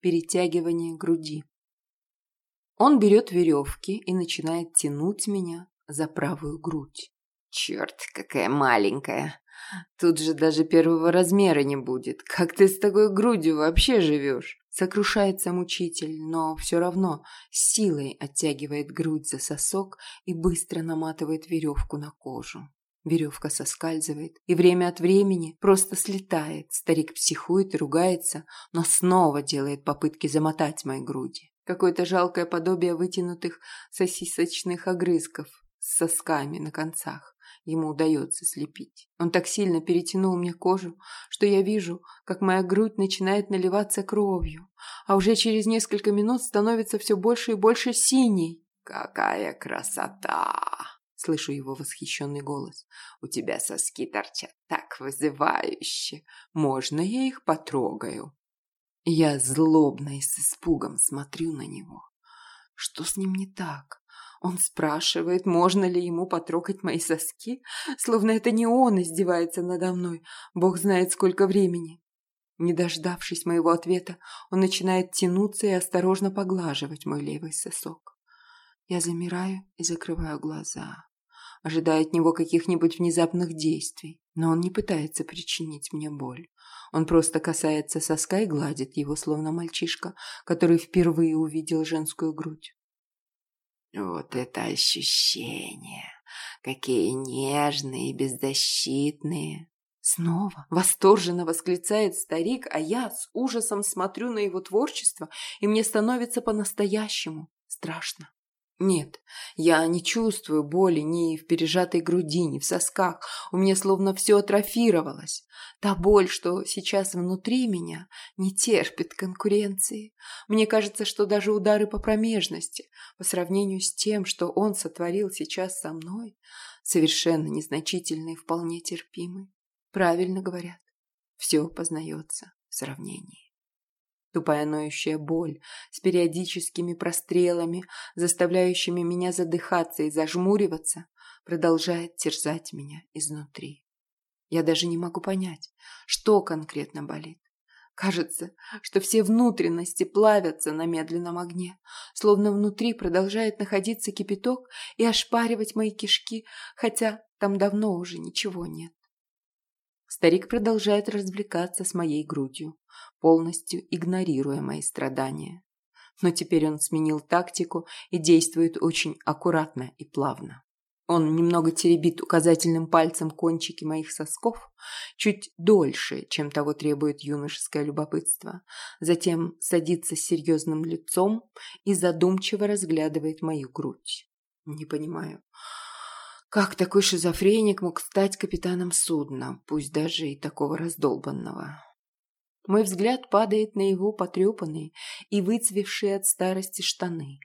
перетягивание груди. Он берет веревки и начинает тянуть меня за правую грудь. Черт, какая маленькая. Тут же даже первого размера не будет. Как ты с такой грудью вообще живешь? Сокрушается мучитель, но все равно силой оттягивает грудь за сосок и быстро наматывает веревку на кожу. Веревка соскальзывает и время от времени просто слетает. Старик психует и ругается, но снова делает попытки замотать мои груди. Какое-то жалкое подобие вытянутых сосисочных огрызков с сосками на концах ему удается слепить. Он так сильно перетянул мне кожу, что я вижу, как моя грудь начинает наливаться кровью, а уже через несколько минут становится все больше и больше синей. «Какая красота!» Слышу его восхищенный голос. «У тебя соски торчат так вызывающе. Можно я их потрогаю?» Я злобно и с испугом смотрю на него. Что с ним не так? Он спрашивает, можно ли ему потрогать мои соски, словно это не он издевается надо мной. Бог знает, сколько времени. Не дождавшись моего ответа, он начинает тянуться и осторожно поглаживать мой левый сосок. Я замираю и закрываю глаза, ожидая от него каких-нибудь внезапных действий, но он не пытается причинить мне боль. Он просто касается соска и гладит его, словно мальчишка, который впервые увидел женскую грудь. Вот это ощущение! Какие нежные и беззащитные! Снова восторженно восклицает старик, а я с ужасом смотрю на его творчество, и мне становится по-настоящему страшно. Нет, я не чувствую боли ни в пережатой груди, ни в сосках. У меня словно все атрофировалось. Та боль, что сейчас внутри меня, не терпит конкуренции. Мне кажется, что даже удары по промежности, по сравнению с тем, что он сотворил сейчас со мной, совершенно незначительны и вполне терпимы. Правильно говорят, все познается в сравнении. Тупая ноющая боль с периодическими прострелами, заставляющими меня задыхаться и зажмуриваться, продолжает терзать меня изнутри. Я даже не могу понять, что конкретно болит. Кажется, что все внутренности плавятся на медленном огне, словно внутри продолжает находиться кипяток и ошпаривать мои кишки, хотя там давно уже ничего нет. Старик продолжает развлекаться с моей грудью, полностью игнорируя мои страдания. Но теперь он сменил тактику и действует очень аккуратно и плавно. Он немного теребит указательным пальцем кончики моих сосков, чуть дольше, чем того требует юношеское любопытство. Затем садится с серьезным лицом и задумчиво разглядывает мою грудь. Не понимаю, как такой шизофреник мог стать капитаном судна, пусть даже и такого раздолбанного? Мой взгляд падает на его потрепанные и выцвевшие от старости штаны.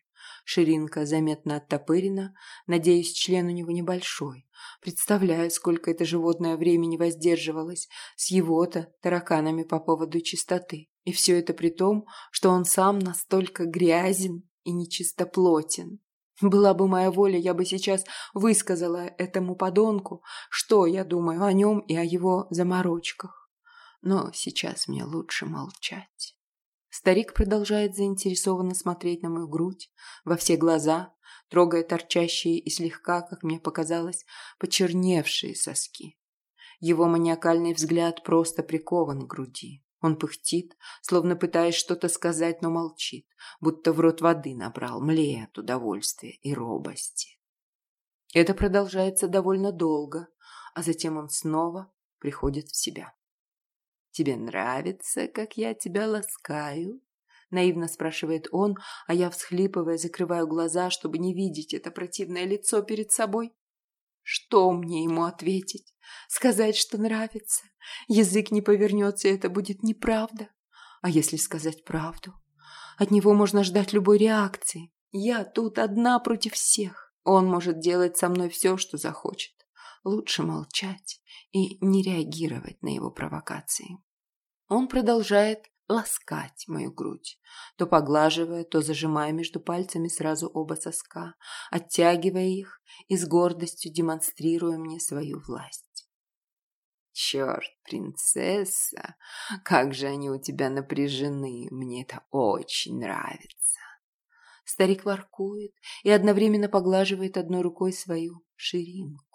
Ширинка заметно оттопырена, надеюсь, член у него небольшой. Представляю, сколько это животное времени воздерживалось с его-то тараканами по поводу чистоты. И все это при том, что он сам настолько грязен и нечистоплотен. Была бы моя воля, я бы сейчас высказала этому подонку, что я думаю о нем и о его заморочках. Но сейчас мне лучше молчать. Старик продолжает заинтересованно смотреть на мою грудь, во все глаза, трогая торчащие и слегка, как мне показалось, почерневшие соски. Его маниакальный взгляд просто прикован к груди. Он пыхтит, словно пытаясь что-то сказать, но молчит, будто в рот воды набрал, млея от удовольствия и робости. Это продолжается довольно долго, а затем он снова приходит в себя. «Тебе нравится, как я тебя ласкаю?» Наивно спрашивает он, а я, всхлипывая, закрываю глаза, чтобы не видеть это противное лицо перед собой. Что мне ему ответить? Сказать, что нравится? Язык не повернется, и это будет неправда. А если сказать правду? От него можно ждать любой реакции. Я тут одна против всех. Он может делать со мной все, что захочет. Лучше молчать и не реагировать на его провокации. Он продолжает ласкать мою грудь, то поглаживая, то зажимая между пальцами сразу оба соска, оттягивая их и с гордостью демонстрируя мне свою власть. Черт, принцесса, как же они у тебя напряжены, мне это очень нравится. Старик воркует и одновременно поглаживает одной рукой свою ширинку.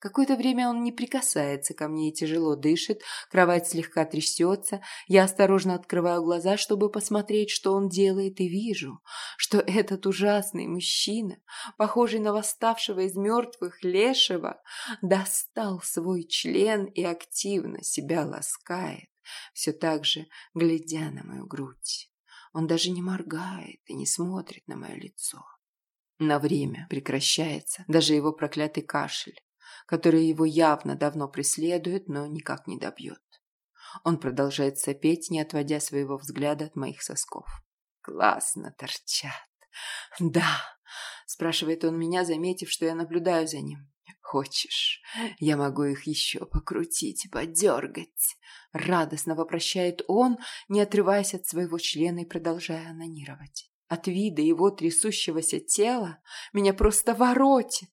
Какое-то время он не прикасается ко мне и тяжело дышит, кровать слегка трясется. Я осторожно открываю глаза, чтобы посмотреть, что он делает, и вижу, что этот ужасный мужчина, похожий на восставшего из мертвых лешего, достал свой член и активно себя ласкает, все так же глядя на мою грудь. Он даже не моргает и не смотрит на мое лицо. На время прекращается даже его проклятый кашель которое его явно давно преследует, но никак не добьет. Он продолжает сопеть, не отводя своего взгляда от моих сосков. «Классно торчат!» «Да!» – спрашивает он меня, заметив, что я наблюдаю за ним. «Хочешь, я могу их еще покрутить, подергать?» Радостно вопрощает он, не отрываясь от своего члена и продолжая анонировать. От вида его трясущегося тела меня просто воротит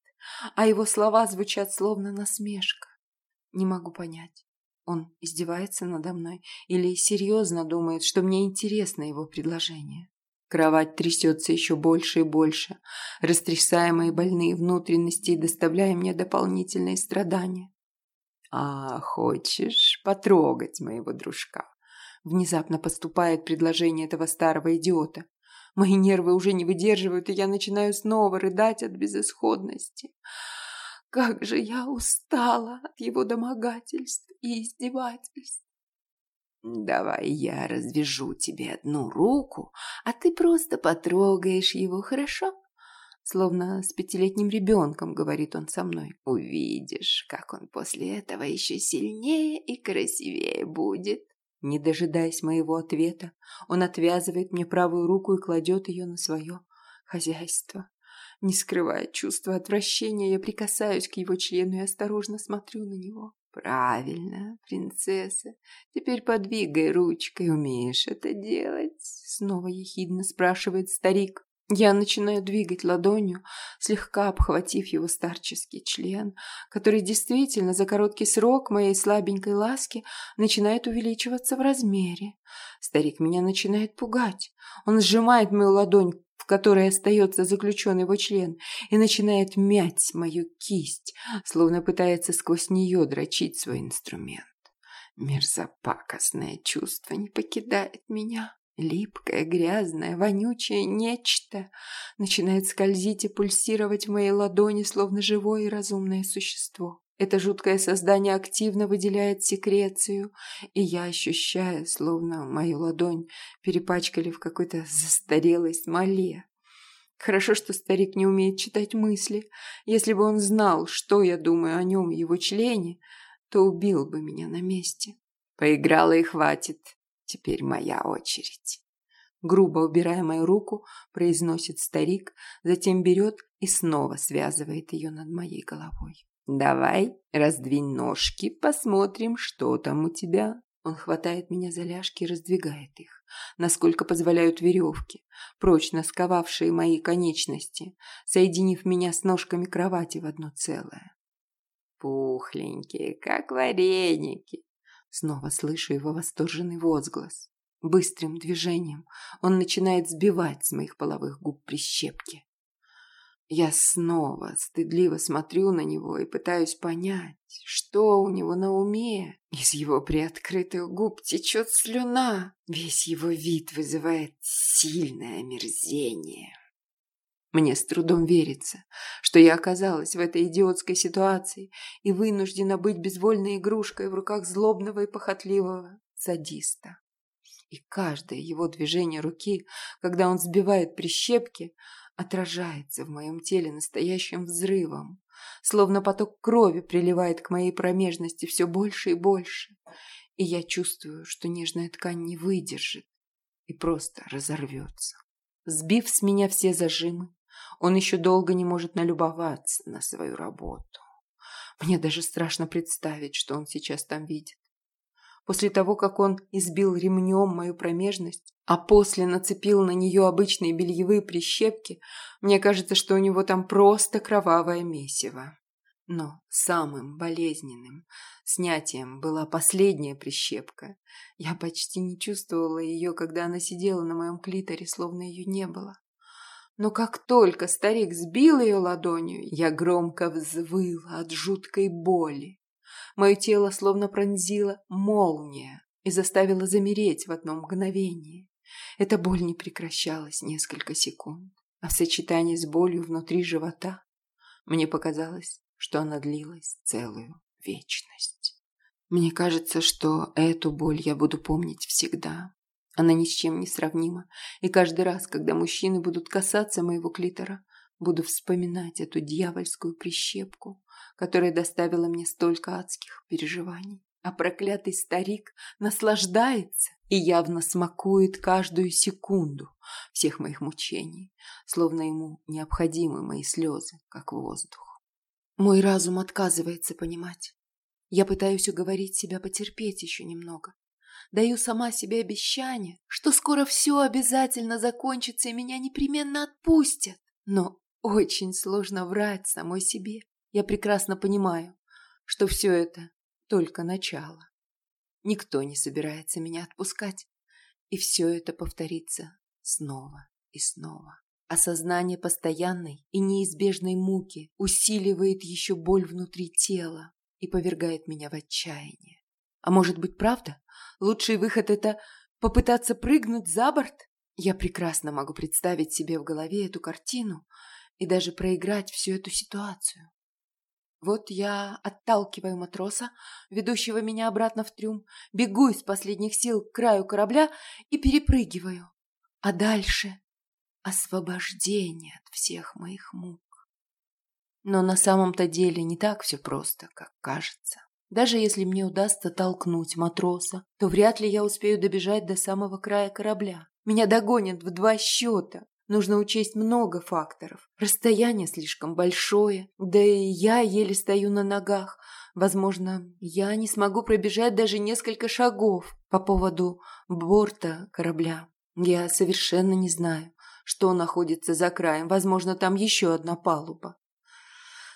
а его слова звучат словно насмешка. Не могу понять, он издевается надо мной или серьезно думает, что мне интересно его предложение. Кровать трясется еще больше и больше, растрясая мои больные внутренности и доставляя мне дополнительные страдания. «А хочешь потрогать моего дружка?» Внезапно поступает предложение этого старого идиота. Мои нервы уже не выдерживают, и я начинаю снова рыдать от безысходности. Как же я устала от его домогательств и издевательств. Давай я развяжу тебе одну руку, а ты просто потрогаешь его, хорошо? Словно с пятилетним ребенком, говорит он со мной. Увидишь, как он после этого еще сильнее и красивее будет. Не дожидаясь моего ответа, он отвязывает мне правую руку и кладет ее на свое хозяйство. Не скрывая чувства отвращения, я прикасаюсь к его члену и осторожно смотрю на него. «Правильно, принцесса. Теперь подвигай ручкой. Умеешь это делать?» Снова ехидно спрашивает старик. Я начинаю двигать ладонью, слегка обхватив его старческий член, который действительно за короткий срок моей слабенькой ласки начинает увеличиваться в размере. Старик меня начинает пугать. Он сжимает мою ладонь, в которой остается заключен его член, и начинает мять мою кисть, словно пытается сквозь нее дрочить свой инструмент. Мерзопакостное чувство не покидает меня. Липкое, грязное, вонючее нечто начинает скользить и пульсировать в моей ладони, словно живое и разумное существо. Это жуткое создание активно выделяет секрецию, и я ощущаю, словно мою ладонь перепачкали в какой-то застарелой смоле. Хорошо, что старик не умеет читать мысли. Если бы он знал, что я думаю о нем и его члене, то убил бы меня на месте. Поиграла и хватит. Теперь моя очередь. Грубо убирая мою руку, произносит старик, затем берет и снова связывает ее над моей головой. «Давай, раздвинь ножки, посмотрим, что там у тебя». Он хватает меня за ляжки и раздвигает их, насколько позволяют веревки, прочно сковавшие мои конечности, соединив меня с ножками кровати в одно целое. «Пухленькие, как вареники», Снова слышу его восторженный возглас. Быстрым движением он начинает сбивать с моих половых губ прищепки. Я снова стыдливо смотрю на него и пытаюсь понять, что у него на уме. Из его приоткрытых губ течет слюна. Весь его вид вызывает сильное омерзение. Мне с трудом верится, что я оказалась в этой идиотской ситуации и вынуждена быть безвольной игрушкой в руках злобного и похотливого садиста. И каждое его движение руки, когда он сбивает прищепки, отражается в моем теле настоящим взрывом, словно поток крови приливает к моей промежности все больше и больше, и я чувствую, что нежная ткань не выдержит и просто разорвется. Сбив с меня все зажимы, он еще долго не может налюбоваться на свою работу. Мне даже страшно представить, что он сейчас там видит. После того, как он избил ремнем мою промежность, а после нацепил на нее обычные бельевые прищепки, мне кажется, что у него там просто кровавое месиво. Но самым болезненным снятием была последняя прищепка. Я почти не чувствовала ее, когда она сидела на моем клиторе, словно ее не было. Но как только старик сбил ее ладонью, я громко взвыла от жуткой боли. Мое тело словно пронзила молния и заставила замереть в одно мгновение. Эта боль не прекращалась несколько секунд, а в сочетании с болью внутри живота мне показалось, что она длилась целую вечность. Мне кажется, что эту боль я буду помнить всегда. Она ни с чем не сравнима, и каждый раз, когда мужчины будут касаться моего клитора, буду вспоминать эту дьявольскую прищепку, которая доставила мне столько адских переживаний. А проклятый старик наслаждается и явно смакует каждую секунду всех моих мучений, словно ему необходимы мои слезы, как воздух. Мой разум отказывается понимать. Я пытаюсь уговорить себя потерпеть еще немного. Даю сама себе обещание, что скоро все обязательно закончится и меня непременно отпустят. Но очень сложно врать самой себе. Я прекрасно понимаю, что все это только начало. Никто не собирается меня отпускать. И все это повторится снова и снова. Осознание постоянной и неизбежной муки усиливает еще боль внутри тела и повергает меня в отчаяние. А может быть, правда? Лучший выход – это попытаться прыгнуть за борт? Я прекрасно могу представить себе в голове эту картину и даже проиграть всю эту ситуацию. Вот я отталкиваю матроса, ведущего меня обратно в трюм, бегу из последних сил к краю корабля и перепрыгиваю. А дальше освобождение от всех моих мук. Но на самом-то деле не так все просто, как кажется. Даже если мне удастся толкнуть матроса, то вряд ли я успею добежать до самого края корабля. Меня догонят в два счета. Нужно учесть много факторов. Расстояние слишком большое, да и я еле стою на ногах. Возможно, я не смогу пробежать даже несколько шагов по поводу борта корабля. Я совершенно не знаю, что находится за краем. Возможно, там еще одна палуба.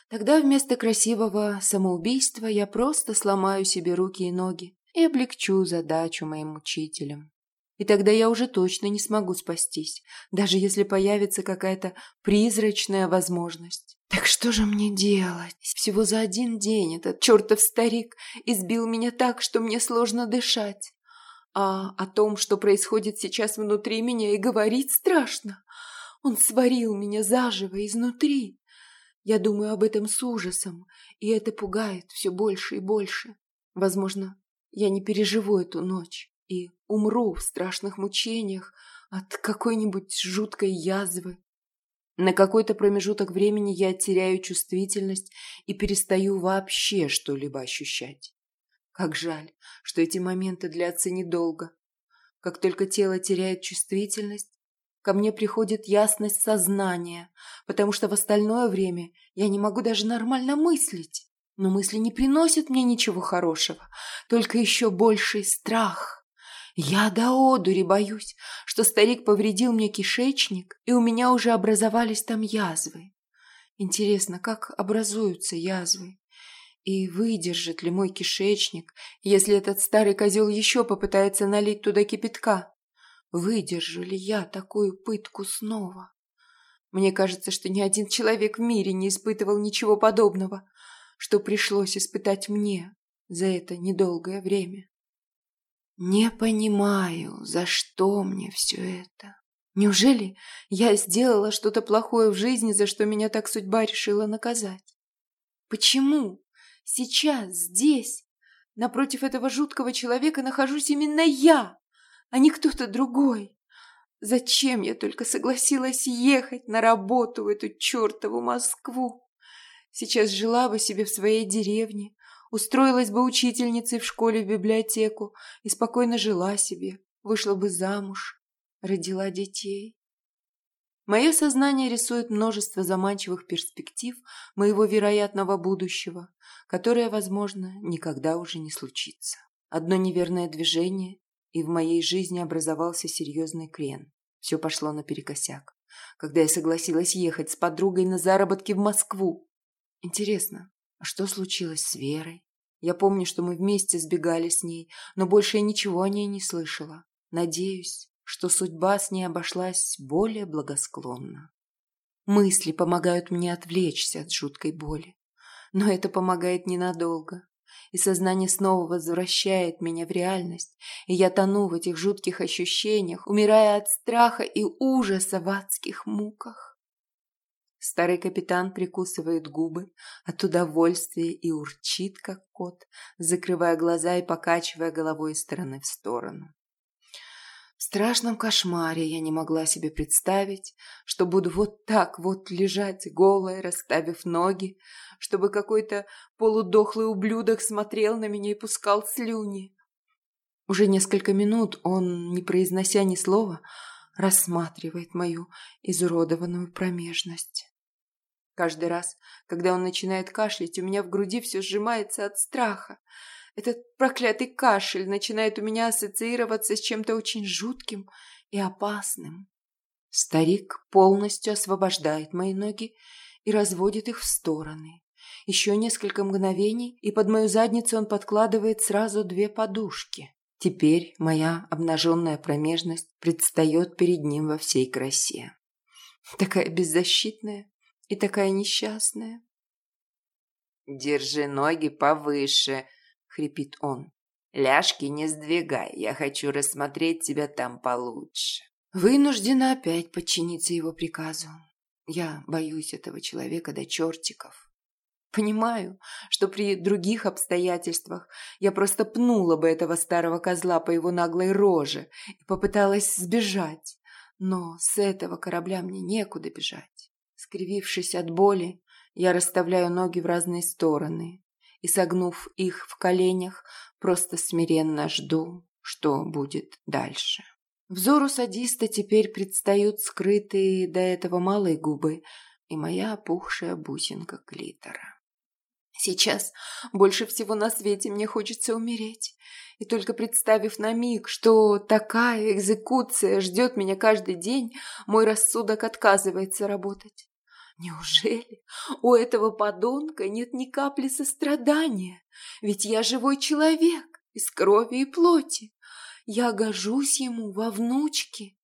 Тогда вместо красивого самоубийства я просто сломаю себе руки и ноги и облегчу задачу моим учителям. И тогда я уже точно не смогу спастись, даже если появится какая-то призрачная возможность. Так что же мне делать? Всего за один день этот чертов старик избил меня так, что мне сложно дышать. А о том, что происходит сейчас внутри меня, и говорить страшно. Он сварил меня заживо изнутри. Я думаю об этом с ужасом, и это пугает все больше и больше. Возможно, я не переживу эту ночь и умру в страшных мучениях от какой-нибудь жуткой язвы. На какой-то промежуток времени я теряю чувствительность и перестаю вообще что-либо ощущать. Как жаль, что эти моменты длятся недолго. Как только тело теряет чувствительность, ко мне приходит ясность сознания, потому что в остальное время я не могу даже нормально мыслить. Но мысли не приносят мне ничего хорошего, только еще больший страх. Я до одури боюсь, что старик повредил мне кишечник, и у меня уже образовались там язвы. Интересно, как образуются язвы? И выдержит ли мой кишечник, если этот старый козел еще попытается налить туда кипятка? Выдержу ли я такую пытку снова? Мне кажется, что ни один человек в мире не испытывал ничего подобного, что пришлось испытать мне за это недолгое время. Не понимаю, за что мне все это. Неужели я сделала что-то плохое в жизни, за что меня так судьба решила наказать? Почему Сейчас, здесь, напротив этого жуткого человека нахожусь именно я, а не кто-то другой. Зачем я только согласилась ехать на работу в эту чертову Москву? Сейчас жила бы себе в своей деревне, устроилась бы учительницей в школе в библиотеку и спокойно жила себе, вышла бы замуж, родила детей. Мое сознание рисует множество заманчивых перспектив моего вероятного будущего, которое, возможно, никогда уже не случится. Одно неверное движение, и в моей жизни образовался серьезный крен. Все пошло наперекосяк. Когда я согласилась ехать с подругой на заработки в Москву. Интересно, А что случилось с Верой? Я помню, что мы вместе сбегали с ней, но больше я ничего о ней не слышала. Надеюсь, что судьба с ней обошлась более благосклонно. Мысли помогают мне отвлечься от жуткой боли. Но это помогает ненадолго. И сознание снова возвращает меня в реальность, и я тону в этих жутких ощущениях, умирая от страха и ужаса в адских муках. Старый капитан прикусывает губы от удовольствия и урчит, как кот, закрывая глаза и покачивая головой из стороны в сторону. Страшном кошмаре я не могла себе представить, что буду вот так вот лежать голая, расставив ноги, чтобы какой-то полудохлый ублюдок смотрел на меня и пускал слюни. Уже несколько минут он, не произнося ни слова, рассматривает мою изуродованную промежность. Каждый раз, когда он начинает кашлять, у меня в груди все сжимается от страха. Этот проклятый кашель начинает у меня ассоциироваться с чем-то очень жутким и опасным. Старик полностью освобождает мои ноги и разводит их в стороны. Еще несколько мгновений, и под мою задницу он подкладывает сразу две подушки. Теперь моя обнаженная промежность предстает перед ним во всей красе. Такая беззащитная, и такая несчастная. «Держи ноги повыше», — хрипит он. «Ляжки не сдвигай, я хочу рассмотреть тебя там получше». Вынуждена опять подчиниться его приказу. Я боюсь этого человека до чертиков. Понимаю, что при других обстоятельствах я просто пнула бы этого старого козла по его наглой роже и попыталась сбежать. Но с этого корабля мне некуда бежать. Скривившись от боли, я расставляю ноги в разные стороны и, согнув их в коленях, просто смиренно жду, что будет дальше. Взору садиста теперь предстают скрытые до этого малые губы и моя опухшая бусинка клитора. Сейчас больше всего на свете мне хочется умереть. И только представив на миг, что такая экзекуция ждет меня каждый день, мой рассудок отказывается работать. Неужели у этого подонка нет ни капли сострадания? Ведь я живой человек из крови и плоти. Я гожусь ему во внучке.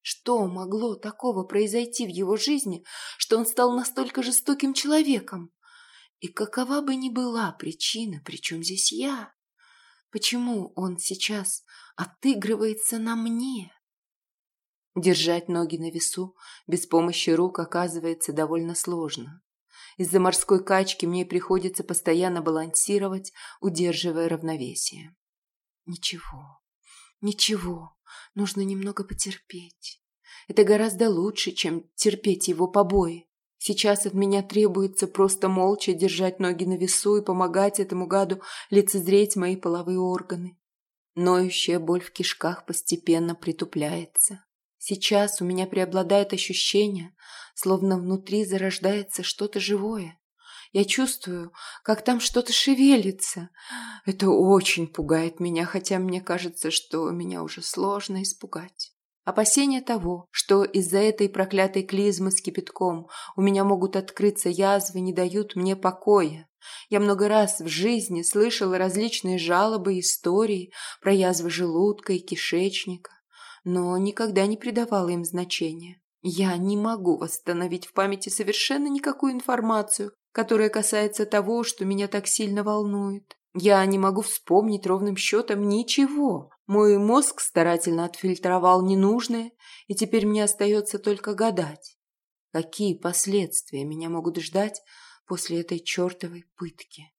Что могло такого произойти в его жизни, что он стал настолько жестоким человеком? И какова бы ни была причина, причем здесь я? Почему он сейчас отыгрывается на мне? Держать ноги на весу без помощи рук оказывается довольно сложно. Из-за морской качки мне приходится постоянно балансировать, удерживая равновесие. Ничего, ничего, нужно немного потерпеть. Это гораздо лучше, чем терпеть его побои. Сейчас от меня требуется просто молча держать ноги на весу и помогать этому гаду лицезреть мои половые органы. Ноющая боль в кишках постепенно притупляется. Сейчас у меня преобладает ощущение, словно внутри зарождается что-то живое. Я чувствую, как там что-то шевелится. Это очень пугает меня, хотя мне кажется, что меня уже сложно испугать. Опасение того, что из-за этой проклятой клизмы с кипятком у меня могут открыться язвы, не дают мне покоя. Я много раз в жизни слышала различные жалобы и истории про язвы желудка и кишечника, но никогда не придавала им значения. Я не могу восстановить в памяти совершенно никакую информацию, которая касается того, что меня так сильно волнует. Я не могу вспомнить ровным счетом ничего. Мой мозг старательно отфильтровал ненужное, и теперь мне остается только гадать, какие последствия меня могут ждать после этой чертовой пытки.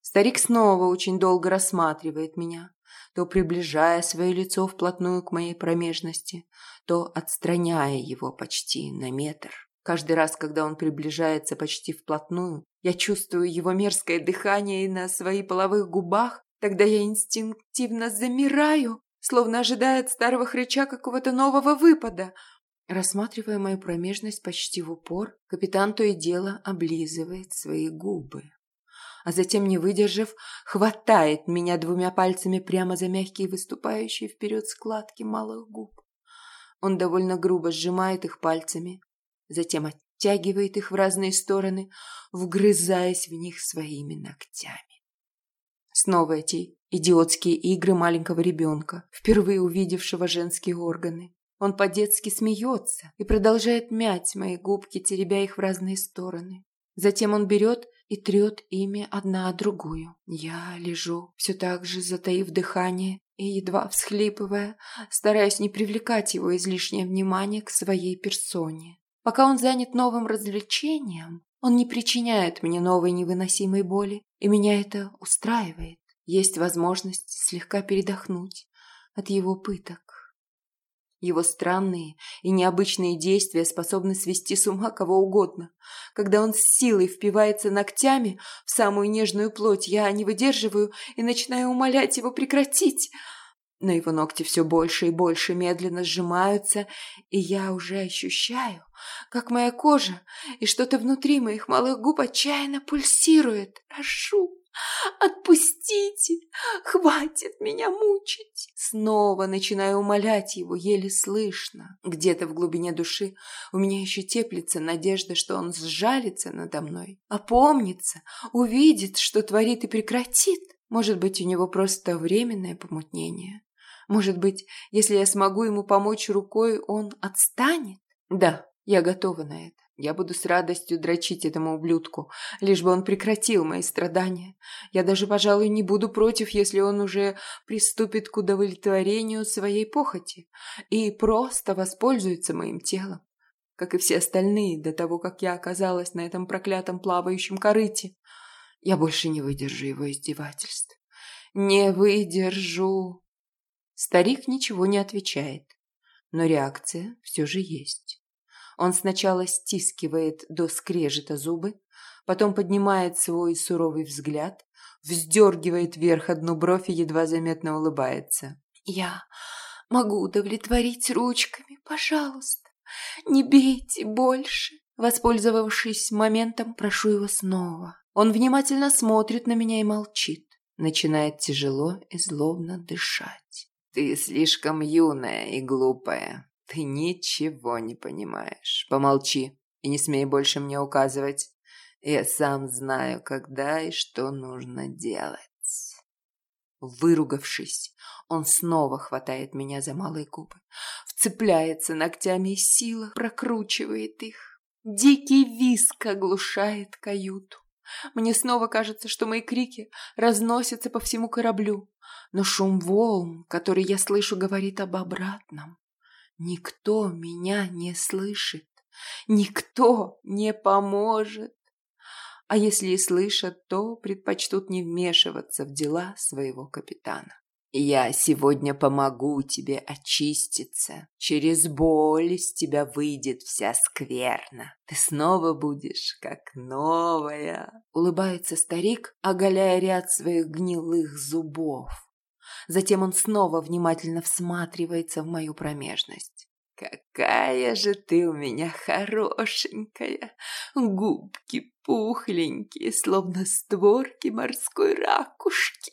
Старик снова очень долго рассматривает меня, то приближая свое лицо вплотную к моей промежности, то отстраняя его почти на метр. Каждый раз, когда он приближается почти вплотную, я чувствую его мерзкое дыхание на своих половых губах, тогда я инстинктивно замираю, словно ожидая от старого хрыча какого-то нового выпада. Рассматривая мою промежность почти в упор, капитан то и дело облизывает свои губы. А затем, не выдержав, хватает меня двумя пальцами прямо за мягкие выступающие вперед складки малых губ. Он довольно грубо сжимает их пальцами, затем оттягивает их в разные стороны, вгрызаясь в них своими ногтями. Снова эти идиотские игры маленького ребенка, впервые увидевшего женские органы. Он по-детски смеется и продолжает мять мои губки, теребя их в разные стороны. Затем он берет и трет ими одна о другую. Я лежу, все так же затаив дыхание и едва всхлипывая, стараясь не привлекать его излишнее внимание к своей персоне. Пока он занят новым развлечением, он не причиняет мне новой невыносимой боли, и меня это устраивает. Есть возможность слегка передохнуть от его пыток. Его странные и необычные действия способны свести с ума кого угодно. Когда он с силой впивается ногтями в самую нежную плоть, я не выдерживаю и начинаю умолять его прекратить. Но его ногти все больше и больше медленно сжимаются, и я уже ощущаю, как моя кожа и что-то внутри моих малых губ отчаянно пульсирует. Прошу, Отпустите! Хватит меня мучить! Снова начинаю умолять его, еле слышно. Где-то в глубине души у меня еще теплится надежда, что он сжалится надо мной, опомнится, увидит, что творит и прекратит. Может быть, у него просто временное помутнение. Может быть, если я смогу ему помочь рукой, он отстанет? Да, я готова на это. Я буду с радостью дрочить этому ублюдку, лишь бы он прекратил мои страдания. Я даже, пожалуй, не буду против, если он уже приступит к удовлетворению своей похоти и просто воспользуется моим телом, как и все остальные до того, как я оказалась на этом проклятом плавающем корыте. Я больше не выдержу его издевательств. Не выдержу. Старик ничего не отвечает, но реакция все же есть. Он сначала стискивает до скрежета зубы, потом поднимает свой суровый взгляд, вздергивает вверх одну бровь и едва заметно улыбается. «Я могу удовлетворить ручками, пожалуйста. Не бейте больше». Воспользовавшись моментом, прошу его снова. Он внимательно смотрит на меня и молчит. Начинает тяжело и злобно дышать. «Ты слишком юная и глупая. Ты ничего не понимаешь. Помолчи и не смей больше мне указывать. Я сам знаю, когда и что нужно делать. Выругавшись, он снова хватает меня за малые губы, вцепляется ногтями и сила прокручивает их. Дикий виск оглушает каюту. Мне снова кажется, что мои крики разносятся по всему кораблю, но шум волн, который я слышу, говорит об обратном. Никто меня не слышит, никто не поможет. А если и слышат, то предпочтут не вмешиваться в дела своего капитана. Я сегодня помогу тебе очиститься. Через боль из тебя выйдет вся скверна. Ты снова будешь как новая. Улыбается старик, оголяя ряд своих гнилых зубов. Затем он снова внимательно всматривается в мою промежность. «Какая же ты у меня хорошенькая! Губки пухленькие, словно створки морской ракушки.